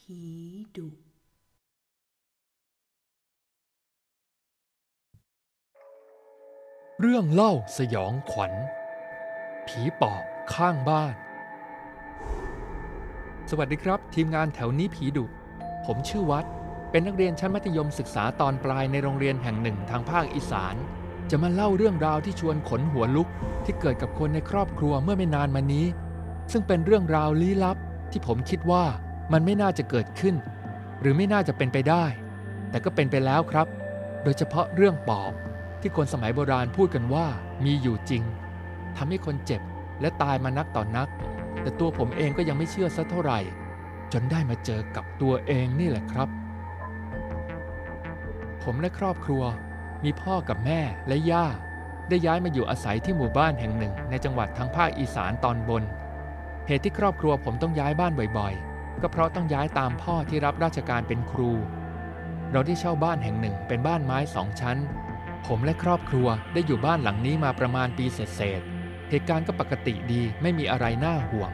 ผีดุเรื่องเล่าสยองขวัญ ผีปอบข้างบ้าน สวัสดีครับ ทีมงานแถวนี้ผีดุ ผมชื่อวัด เป็นนักเรียนชั้นมัธยมศึกษาตอนปลายในโรงเรียนแห่งหนึ่งทางภาคอีสาน จะมาเล่าเรื่องราวที่ชวนขนหัวลุกที่เกิดกับคนในครอบครัวเมื่อไม่นานมานี้ ซึ่งเป็นเรื่องราวลี้ลับที่ผมคิดว่า มันไม่น่าจะเกิดขึ้น หรือไม่น่าจะเป็นไปได้ แต่ก็เป็นไปแล้วครับ โดยเฉพาะเรื่องปอบที่คนสมัยโบราณพูดกันว่ามีอยู่จริงทำให้คนเจ็บและตายมานักต่อนนัก แต่ตัวผมเองก็ยังไม่เชื่อสักเท่าไหร่ จนได้มาเจอกับตัวเองนี่แหละครับ ผมและครอบครัว มีพ่อกับแม่และย่า ได้ย้ายมาอยู่อาศัยที่หมู่บ้านแห่งหนึ่งในจังหวัดทางภาคอีสานตอนบน เหตุที่ครอบครัวผมต้องย้ายบ้านบ่อยๆ ก็เพราะต้องย้ายตามพ่อที่รับราชการเป็นครู เราได้เช่าบ้านแห่งหนึ่งเป็นบ้านไม้สองชั้น ผมและครอบครัวได้อยู่บ้านหลังนี้มาประมาณปีเศษเหตุการณ์ก็ปกติดีไม่มีอะไรน่าห่วง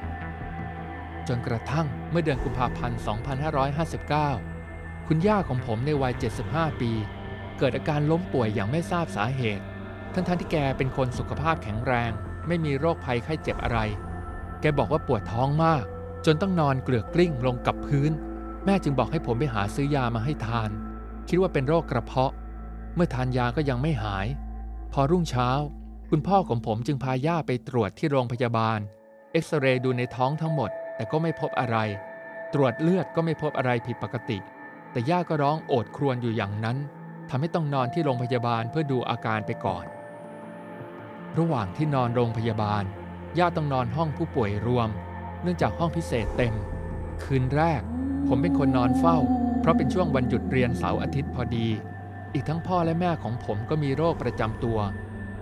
จนกระทั่งเมื่อเดือนกุมภาพันธ์ 2559 คุณย่าของผมในวัย 75 ปี เกิดอาการล้มป่วยอย่างไม่ทราบสาเหตุ ทั้งๆทที่แกเป็นคนสุขภาพแข็งแรง ไม่มีโรคภัยไข้เจ็บอะไร แกบอกว่าปวดท้องมาก จนต้องนอนเกลือกกลิ้งลงกับพื้น แม่จึงบอกให้ผมไปหาซื้อยามาให้ทาน คิดว่าเป็นโรคกระเพาะ เมื่อทานยาก็ยังไม่หาย พอรุ่งเช้า คุณพ่อของผมจึงพาย่าไปตรวจที่โรงพยาบาล เอ็กซเรย์ดูในท้องทั้งหมด แต่ก็ไม่พบอะไร ตรวจเลือดก็ไม่พบอะไรผิดปกติ แต่ย่าก็ร้องโอดครวญอยู่อย่างนั้นทำให้ต้องนอนที่โรงพยาบาลเพื่อดูอาการไปก่อน ระหว่างที่นอนโรงพยาบาลย่าต้องนอนห้องผู้ป่วยรวม เนื่องจากห้องพิเศษเต็ม คืนแรก ผมเป็นคนนอนเฝ้า เพราะเป็นช่วงวันหยุดเรียนเสาร์อาทิตย์พอดี อีกทั้งพ่อและแม่ของผมก็มีโรคประจำตัว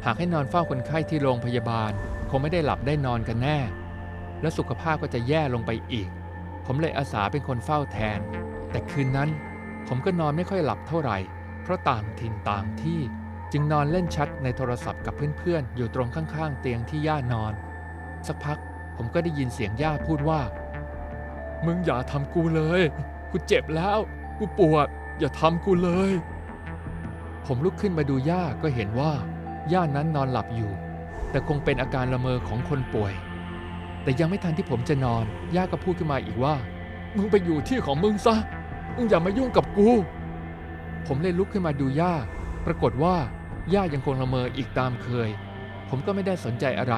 หากให้นอนเฝ้าคนไข้ที่โรงพยาบาล คงไม่ได้หลับได้นอนกันแน่ และสุขภาพก็จะแย่ลงไปอีก ผมเลยอาสาเป็นคนเฝ้าแทน แต่คืนนั้น ผมก็นอนไม่ค่อยหลับเท่าไหร่ เพราะต่างถิ่นต่างที่จึงนอนเล่นชัดในโทรศัพท์กับเพื่อนๆ อยู่ตรงข้างๆ เตียงที่ย่านอน สักพัก ผมก็ได้ยินเสียงย่าพูดว่า มึงอย่าทำกูเลย กูเจ็บแล้ว กูปวด อย่าทำกูเลย ผมลุกขึ้นมาดูย่าก็เห็นว่า ย่านั้นนอนหลับอยู่ แต่คงเป็นอาการละเมอของคนป่วย แต่ยังไม่ทันที่ผมจะนอน ย่าก็พูดขึ้นมาอีกว่า มึงไปอยู่ที่ของมึงซะ มึงอย่ามายุ่งกับกู ผมเลยลุกขึ้นมาดูย่า ปรากฏว่าย่ายังคงละเมออีกตามเคย ผมก็ไม่ได้สนใจอะไร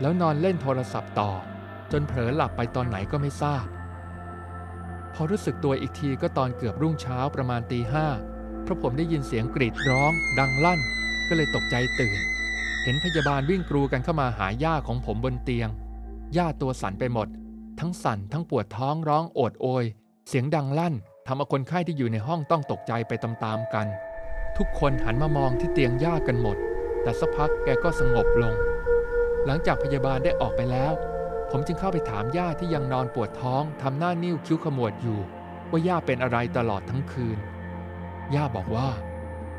แล้วนอนเล่นโทรศัพท์ต่อ จนเผลอหลับไปตอนไหนก็ไม่ทราบ พอรู้สึกตัวอีกทีก็ตอนเกือบรุ่งเช้าประมาณตีห้าเพราะผมได้ยินเสียงกรีดร้อง ดังลั่น ก็เลยตกใจตื่น เห็นพยาบาลวิ่งกรูกันเข้ามาหาย่าของผมบนเตียงย่าตัวสั่นไปหมด ทั้งสั่นทั้งปวดท้องร้องโอดโอย เสียงดังลั่นทำเอาคนไข้ที่อยู่ในห้องต้องตกใจไปตามๆกัน ทุกคนหันมามองที่เตียงย่ากันหมด แต่สักพักแกก็สงบลง หลังจากพยาบาลได้ออกไปแล้ว ผมจึงเข้าไปถามย่าที่ยังนอนปวดท้องทำหน้านิ้วคิ้วขมวดอยู่ ว่าย่าเป็นอะไรตลอดทั้งคืน ย่าบอกว่า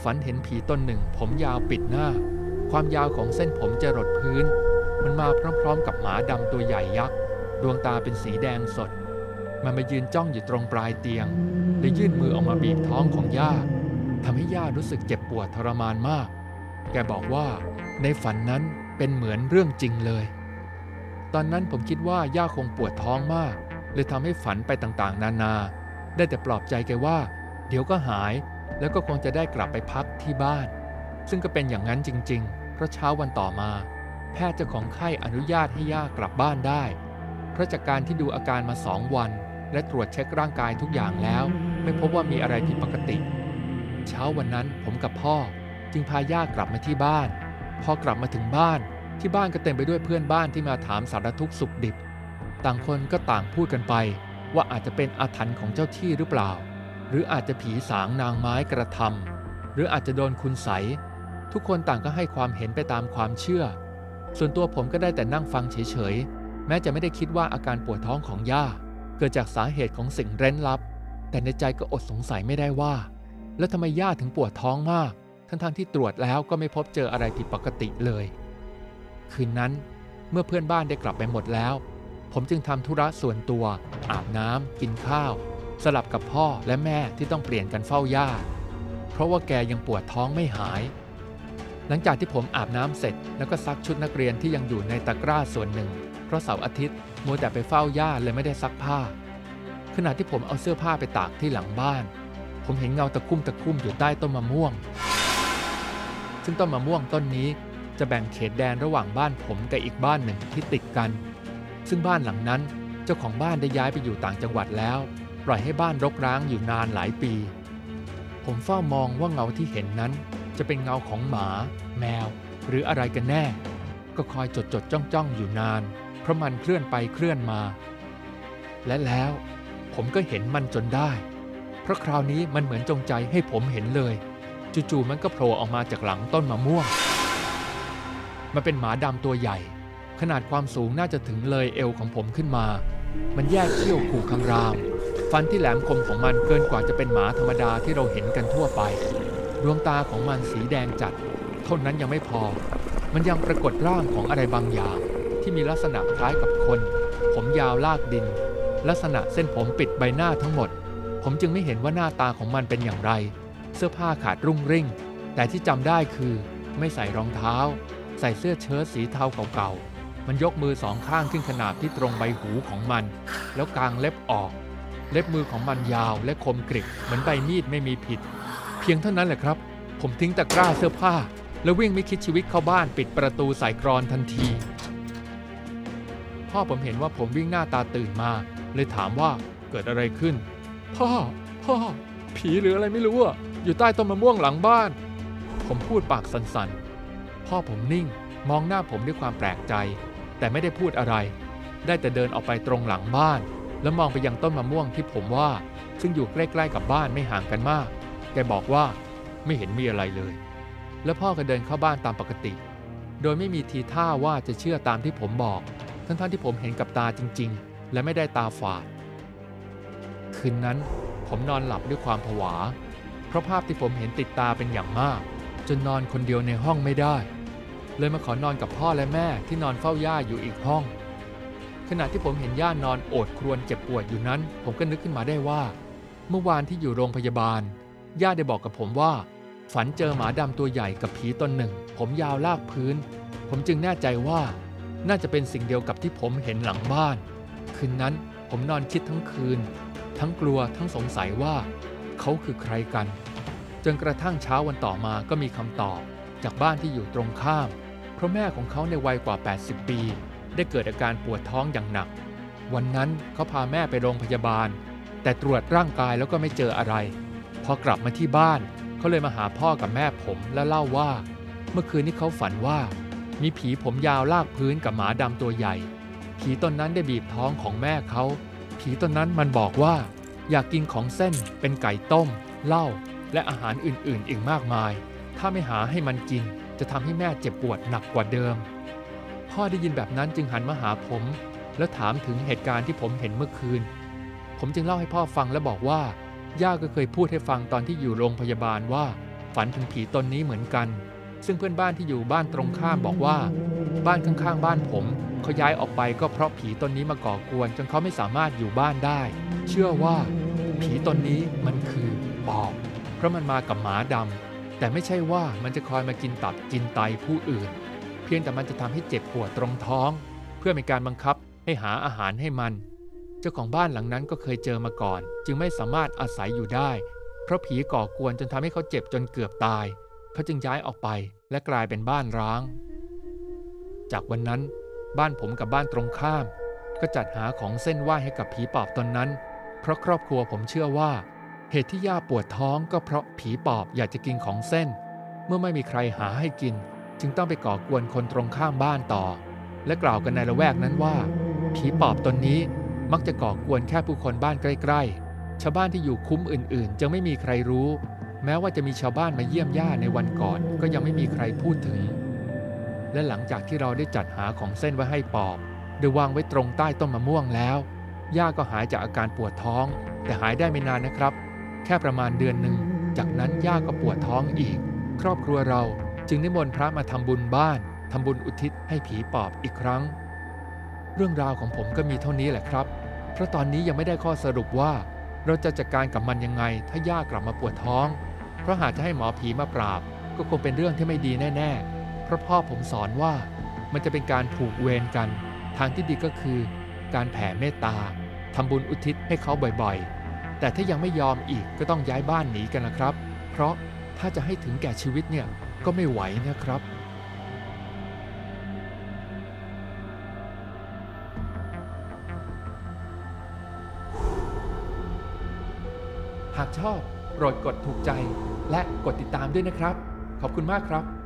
ฝันเห็นผีตนหนึ่ง ผมยาวปิดหน้า ความยาวของเส้นผมจะรดพื้น มันมาพร้อมๆ กับหมาดำตัวใหญ่ยักษ์ดวงตาเป็นสีแดงสด มันมายืนจ้องอยู่ตรงปลายเตียงและยื่นมือออกมาบีบท้องของย่าทำให้ย่ารู้สึกเจ็บปวดทรมานมาก แกบอกว่า ในฝันนั้น เป็นเหมือนเรื่องจริงเลย ตอนนั้นผมคิดว่าย่าคงปวดท้องมาก เลยทำให้ฝันไปต่างๆ นานา ได้แต่ปลอบใจแกว่า เดี๋ยวก็หาย แล้วก็คงจะได้กลับไปพักที่บ้าน ซึ่งก็เป็นอย่างนั้นจริง ๆ เพราะเช้าวันต่อมา แพทย์เจ้าของไข้อนุญาตให้ย่ากลับบ้านได้ เพราะจากการที่ดูอาการมาสองวัน และตรวจเช็คร่างกายทุกอย่างแล้ว ไม่พบว่ามีอะไรผิดปกติ เช้าวันนั้นผมกับพ่อจึงพาย่ากลับมาที่บ้าน พอกลับมาถึงบ้าน ที่บ้านก็เต็มไปด้วยเพื่อนบ้านที่มาถามสารทุกข์สุขดิบ ต่างคนก็ต่างพูดกันไป ว่าอาจจะเป็นอาถรรพ์ของเจ้าที่หรือเปล่า หรืออาจจะผีสางนางไม้กระทำหรืออาจจะโดนคุณใสทุกคนต่างก็ให้ความเห็นไปตามความเชื่อ ส่วนตัวผมก็ได้แต่นั่งฟังเฉยๆ แม้จะไม่ได้คิดว่าอาการปวดท้องของย่า เกิดจากสาเหตุของสิ่งเร้นลับ แต่ในใจก็อดสงสัยไม่ได้ว่า แล้วทำไมย่าถึงปวดท้องมาก ทั้งๆทที่ตรวจแล้วก็ไม่พบเจออะไรผิดปกติเลย คืนนั้นเมื่อเพื่อนบ้านได้กลับไปหมดแล้ว ผมจึงทำธุระส่วนตัว อาบน้ำกินข้าว สลับกับพ่อและแม่ที่ต้องเปลี่ยนกันเฝ้าย่า เพราะว่าแกยังปวดท้องไม่หาย หลังจากที่ผมอาบน้ำเสร็จแล้วก็ซักชุดนักเรียนที่ยังอยู่ในตะกร้าส่วนหนึ่ง เพราะเสาร์อาทิตย์มัวแต่ไปเฝ้าย่าเลยไม่ได้ซักผ้า ขณะที่ผมเอาเสื้อผ้าไปตากที่หลังบ้าน ผมเห็นเงาตะคุ่มตะคุ่มอยู่ใต้ต้นมะม่วง ซึ่งต้นมะม่วงต้นนี้จะแบ่งเขตแดนระหว่างบ้านผมกับอีกบ้านหนึ่งที่ติดกัน ซึ่งบ้านหลังนั้นเจ้าของบ้านได้ย้ายไปอยู่ต่างจังหวัดแล้ว ปล่อยให้บ้านรกร้างอยู่นานหลายปี ผมเฝ้ามองว่าเงาที่เห็นนั้น จะเป็นเงาของหมา แมว หรืออะไรกันแน่ ก็คอยจดจดจ้องจ้องอยู่นาน เพราะมันเคลื่อนไปเคลื่อนมา และแล้ว ผมก็เห็นมันจนได้ เพราะคราวนี้มันเหมือนจงใจให้ผมเห็นเลย จู่ๆมันก็โผล่ออกมาจากหลังต้นมะม่วง มันเป็นหมาดำตัวใหญ่ ขนาดความสูงน่าจะถึงเลยเอวของผมขึ้นมา มันแยกเขี้ยวขู่คำราม ฟันที่แหลมคมของมันเกินกว่าจะเป็นหมาธรรมดาที่เราเห็นกันทั่วไป ดวงตาของมันสีแดงจัด เท่านั้นยังไม่พอ มันยังปรากฏร่างของอะไรบางอย่าง ที่มีลักษณะคล้ายกับคน ผมยาวลากดิน ลักษณะเส้นผมปิดใบหน้าทั้งหมด ผมจึงไม่เห็นว่าหน้าตาของมันเป็นอย่างไร เสื้อผ้าขาดรุ่งริ่ง แต่ที่จำได้คือไม่ใส่รองเท้า ใส่เสื้อเชิ้ตสีเทาเก่าๆ มันยกมือสองข้างขึ้นขนาบที่ตรงใบหูของมัน แล้วกางเล็บออก เล็บมือของมันยาวและคมกริบเหมือนใบมีดไม่มีผิด เพียงเท่านั้นแหละครับ ผมทิ้งตะกร้าเสื้อผ้า แล้ววิ่งไม่คิดชีวิตเข้าบ้านปิดประตูใส่กรอนทันทีพ่อผมเห็นว่าผมวิ่งหน้าตาตื่นมา เลยถามว่าเกิดอะไรขึ้น พ่อ พ่อ ผีหรืออะไรไม่รู้อะ อยู่ใต้ต้นมะม่วงหลังบ้าน ผมพูดปากสันๆ พ่อผมนิ่งมองหน้าผมด้วยความแปลกใจ แต่ไม่ได้พูดอะไร ได้แต่เดินออกไปตรงหลังบ้าน แล้วมองไปยังต้นมะม่วงที่ผมว่า ซึ่งอยู่ใกล้ๆกับบ้านไม่ห่างกันมาก แกบอกว่าไม่เห็นมีอะไรเลย แล้วพ่อก็เดินเข้าบ้านตามปกติ โดยไม่มีทีท่าว่าจะเชื่อตามที่ผมบอก ทั้งๆที่ผมเห็นกับตาจริง ๆ และไม่ได้ตาฝาด คืนนั้นผมนอนหลับด้วยความผวา เพราะภาพที่ผมเห็นติดตาเป็นอย่างมาก จนนอนคนเดียวในห้องไม่ได้ เลยมาขอนอนกับพ่อและแม่ที่นอนเฝ้าย่าอยู่อีกห้อง ขณะที่ผมเห็นย่านอนโอดครวญเจ็บปวดอยู่นั้น ผมก็นึกขึ้นมาได้ว่า เมื่อวานที่อยู่โรงพยาบาล ย่าได้บอกกับผมว่า ฝันเจอหมาดำตัวใหญ่กับผีตนหนึ่ง ผมยาวลากพื้น ผมจึงแน่ใจว่าน่าจะเป็นสิ่งเดียวกับที่ผมเห็นหลังบ้าน คืนนั้นผมนอนคิดทั้งคืน ทั้งกลัวทั้งสงสัยว่า เขาคือใครกัน จนกระทั่งเช้าวันต่อมาก็มีคำตอบ จากบ้านที่อยู่ตรงข้าม เพราะแม่ของเขาในวัยกว่า 80 ปี ได้เกิดอาการปวดท้องอย่างหนัก วันนั้นเขาพาแม่ไปโรงพยาบาล แต่ตรวจร่างกายแล้วก็ไม่เจออะไร พอกลับมาที่บ้านเขาเลยมาหาพ่อกับแม่ผมและเล่าว่า เมื่อคืนนี้เขาฝันว่า มีผีผมยาวลากพื้นกับหมาดำตัวใหญ่ ผีตนนั้นได้บีบท้องของแม่เขาผีตนนั้นมันบอกว่า อยากกินของเส้นเป็นไก่ต้ม เหล้าและอาหารอื่นๆ อีกมากมาย ถ้าไม่หาให้มันกิน จะทำให้แม่เจ็บปวดหนักกว่าเดิม พ่อได้ยินแบบนั้นจึงหันมาหาผม แล้วถามถึงเหตุการณ์ที่ผมเห็นเมื่อคืน ผมจึงเล่าให้พ่อฟังและบอกว่า ย่าก็เคยพูดให้ฟังตอนที่อยู่โรงพยาบาลว่า ฝันถึงผีตนนี้เหมือนกัน ซึ่งเพื่อนบ้านที่อยู่บ้านตรงข้ามบอกว่า บ้านข้างๆ บ้านผม เขาย้ายออกไปก็เพราะผีตนนี้มาก่อกวน จนเขาไม่สามารถอยู่บ้านได้ เชื่อว่า ผีตนนี้มันคือปอบ เพราะมันมากับหมาดำแต่ไม่ใช่ว่ามันจะคอยมากินตับกินไตผู้อื่น เพียงแต่มันจะทำให้เจ็บปวดตรงท้อง เพื่อเป็นการบังคับให้หาอาหารให้มัน เจ้าของบ้านหลังนั้นก็เคยเจอมาก่อน จึงไม่สามารถอาศัยอยู่ได้ เพราะผีก่อกวนจนทำให้เขาเจ็บจนเกือบตาย เขาจึงย้ายออกไปและกลายเป็นบ้านร้าง จากวันนั้น บ้านผมกับบ้านตรงข้าม ก็จัดหาของเส้นไหว้ให้กับผีปอบตนนั้น เพราะครอบครัวผมเชื่อว่า เหตุที่ย่าปวดท้องก็เพราะผีปอบอยากจะกินของเส้น เมื่อไม่มีใครหาให้กิน จึงต้องไปก่อกวนคนตรงข้ามบ้านต่อ และกล่าวกันในละแวกนั้นว่า ผีปอบตนนี้มักจะก่อกวนแค่ผู้คนบ้านใกล้ๆ ชาวบ้านที่อยู่คุ้มอื่นๆ จึงไม่มีใครรู้ แม้ว่าจะมีชาวบ้านมาเยี่ยมย่าในวันก่อน ก็ยังไม่มีใครพูดถึง และหลังจากที่เราได้จัดหาของเส้นไว้ให้ปอบโดยวางไว้ตรงใต้ต้นมะม่วงแล้วย่าก็หายจากอาการปวดท้อง แต่หายได้ไม่นานนะครับ แค่ประมาณเดือนหนึ่ง จากนั้นย่าก็ปวดท้องอีก ครอบครัวเราจึงนิมนต์พระมาทำบุญบ้านทำบุญอุทิศให้ผีปอบอีกครั้ง เรื่องราวของผมก็มีเท่านี้แหละครับ เพราะตอนนี้ยังไม่ได้ข้อสรุปว่า เราจะจัดการกับมันยังไง ถ้าย่ากลับมาปวดท้อง เพราะหากจะให้หมอผีมาปราบ ก็คงเป็นเรื่องที่ไม่ดีแน่ ๆ ราะพ่อผมสอนว่ามันจะเป็นการผูกเวรกัน ทางที่ดีก็คือ การแผ่เมตตาทำบุญอุทิศให้เขาบ่อยๆ แต่ถ้ายังไม่ยอมอีกก็ต้องย้ายบ้านหนีกันนะครับ เพราะถ้าจะให้ถึงแก่ชีวิตเนี่ยก็ไม่ไหวนะครับ หากชอบโปรดกดถูกใจและกดติดตามด้วยนะครับ ขอบคุณมากครับ